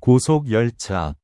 고속열차.